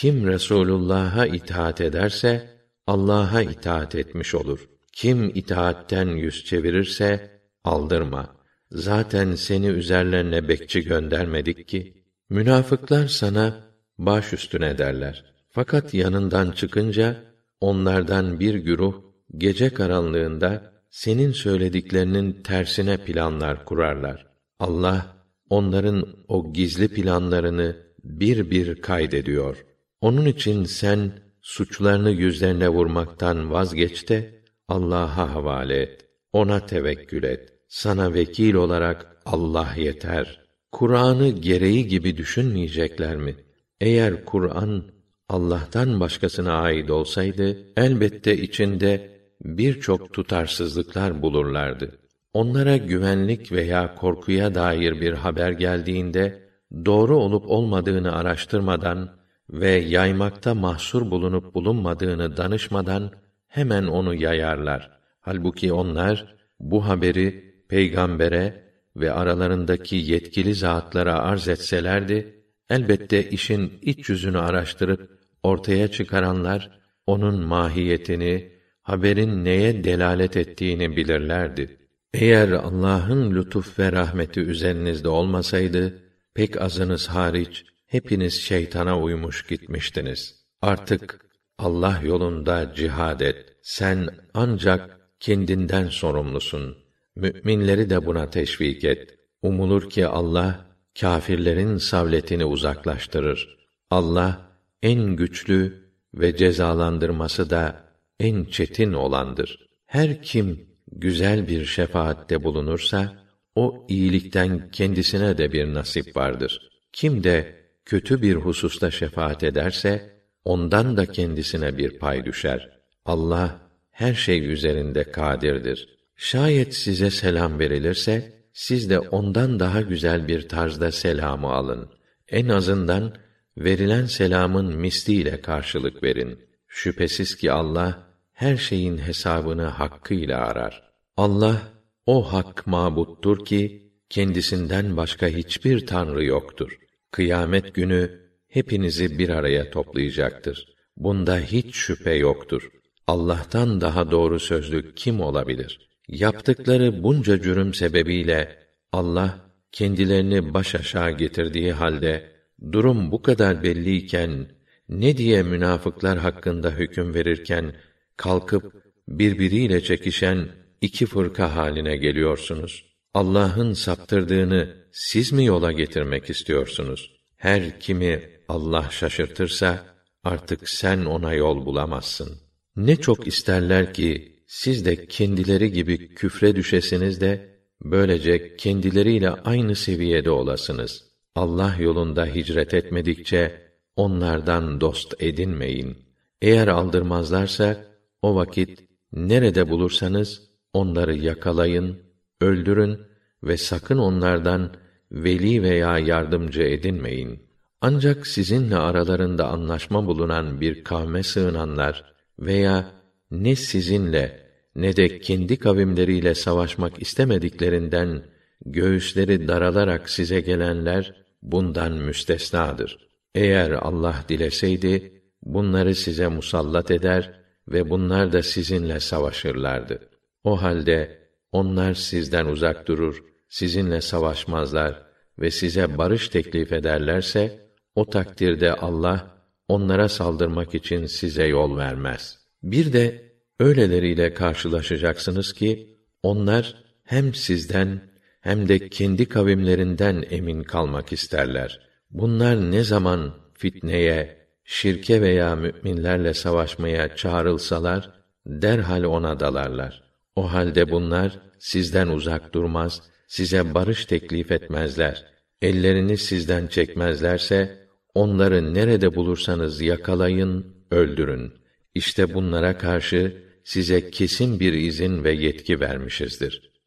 Kim Resulullah'a itaat ederse Allah'a itaat etmiş olur. Kim itaatten yüz çevirirse aldırma. Zaten seni üzerlerine bekçi göndermedik ki. Münafıklar sana baş üstüne derler. Fakat yanından çıkınca onlardan bir güruh gece karanlığında senin söylediklerinin tersine planlar kurarlar. Allah onların o gizli planlarını bir bir kaydediyor. Onun için sen suçlarını yüzlerine vurmaktan vazgeç de Allah'a havale et. Ona tevekkül et. Sana vekil olarak Allah yeter. Kur'an'ı gereği gibi düşünmeyecekler mi? Eğer Kur'an Allah'tan başkasına ait olsaydı elbette içinde birçok tutarsızlıklar bulurlardı. Onlara güvenlik veya korkuya dair bir haber geldiğinde doğru olup olmadığını araştırmadan ve yaymakta mahsur bulunup bulunmadığını danışmadan hemen onu yayarlar. Halbuki onlar bu haberi peygambere ve aralarındaki yetkili zatlara arz etselerdi, elbette işin iç yüzünü araştırıp ortaya çıkaranlar onun mahiyetini, haberin neye delalet ettiğini bilirlerdi. Eğer Allah'ın lütuf ve rahmeti üzerinizde olmasaydı, pek azınız hariç hepiniz şeytana uymuş gitmiştiniz. Artık Allah yolunda cihad et. Sen ancak kendinden sorumlusun. Müminleri de buna teşvik et. Umulur ki Allah kâfirlerin savletini uzaklaştırır. Allah en güçlü ve cezalandırması da en çetin olandır. Her kim güzel bir şefaatte bulunursa o iyilikten kendisine de bir nasip vardır. Kim de kötü bir hususta şefaat ederse ondan da kendisine bir pay düşer. Allah her şey üzerinde kadirdir. Şayet size selam verilirse siz de ondan daha güzel bir tarzda selamı alın. En azından verilen selamın misliyle karşılık verin. Şüphesiz ki Allah her şeyin hesabını hakkıyla arar. Allah o hak mabuttur ki kendisinden başka hiçbir tanrı yoktur. Kıyamet günü hepinizi bir araya toplayacaktır. Bunda hiç şüphe yoktur. Allah'tan daha doğru sözlü kim olabilir? Yaptıkları bunca cürüm sebebiyle Allah kendilerini baş aşağı getirdiği halde durum bu kadar belliyken ne diye münafıklar hakkında hüküm verirken kalkıp birbiriyle çekişen iki fırka haline geliyorsunuz. Allah'ın saptırdığını siz mi yola getirmek istiyorsunuz? Her kimi Allah şaşırtırsa artık sen ona yol bulamazsın. Ne çok isterler ki siz de kendileri gibi küfre düşesiniz de böylece kendileriyle aynı seviyede olasınız. Allah yolunda hicret etmedikçe onlardan dost edinmeyin. Eğer aldırmazlarsa o vakit nerede bulursanız onları yakalayın, öldürün ve sakın onlardan veli veya yardımcı edinmeyin. Ancak sizinle aralarında anlaşma bulunan bir kavme sığınanlar veya ne sizinle ne de kendi kavimleriyle savaşmak istemediklerinden göğüsleri daralarak size gelenler bundan müstesnadır. Eğer Allah dileseydi bunları size musallat eder ve bunlar da sizinle savaşırlardı. O halde onlar sizden uzak durur, sizinle savaşmazlar ve size barış teklif ederlerse o takdirde Allah onlara saldırmak için size yol vermez. Bir de öyleleriyle karşılaşacaksınız ki onlar hem sizden hem de kendi kavimlerinden emin kalmak isterler. Bunlar ne zaman fitneye, şirke veya müminlerle savaşmaya çağrılsalar derhal ona dalarlar. O halde bunlar sizden uzak durmaz, size barış teklif etmezler. Ellerini sizden çekmezlerse onları nerede bulursanız yakalayın, öldürün. İşte bunlara karşı size kesin bir izin ve yetki vermişizdir.